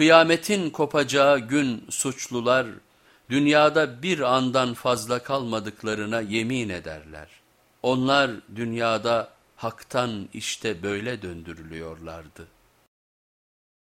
Kıyametin kopacağı gün suçlular dünyada bir andan fazla kalmadıklarına yemin ederler. Onlar dünyada haktan işte böyle döndürülüyorlardı.''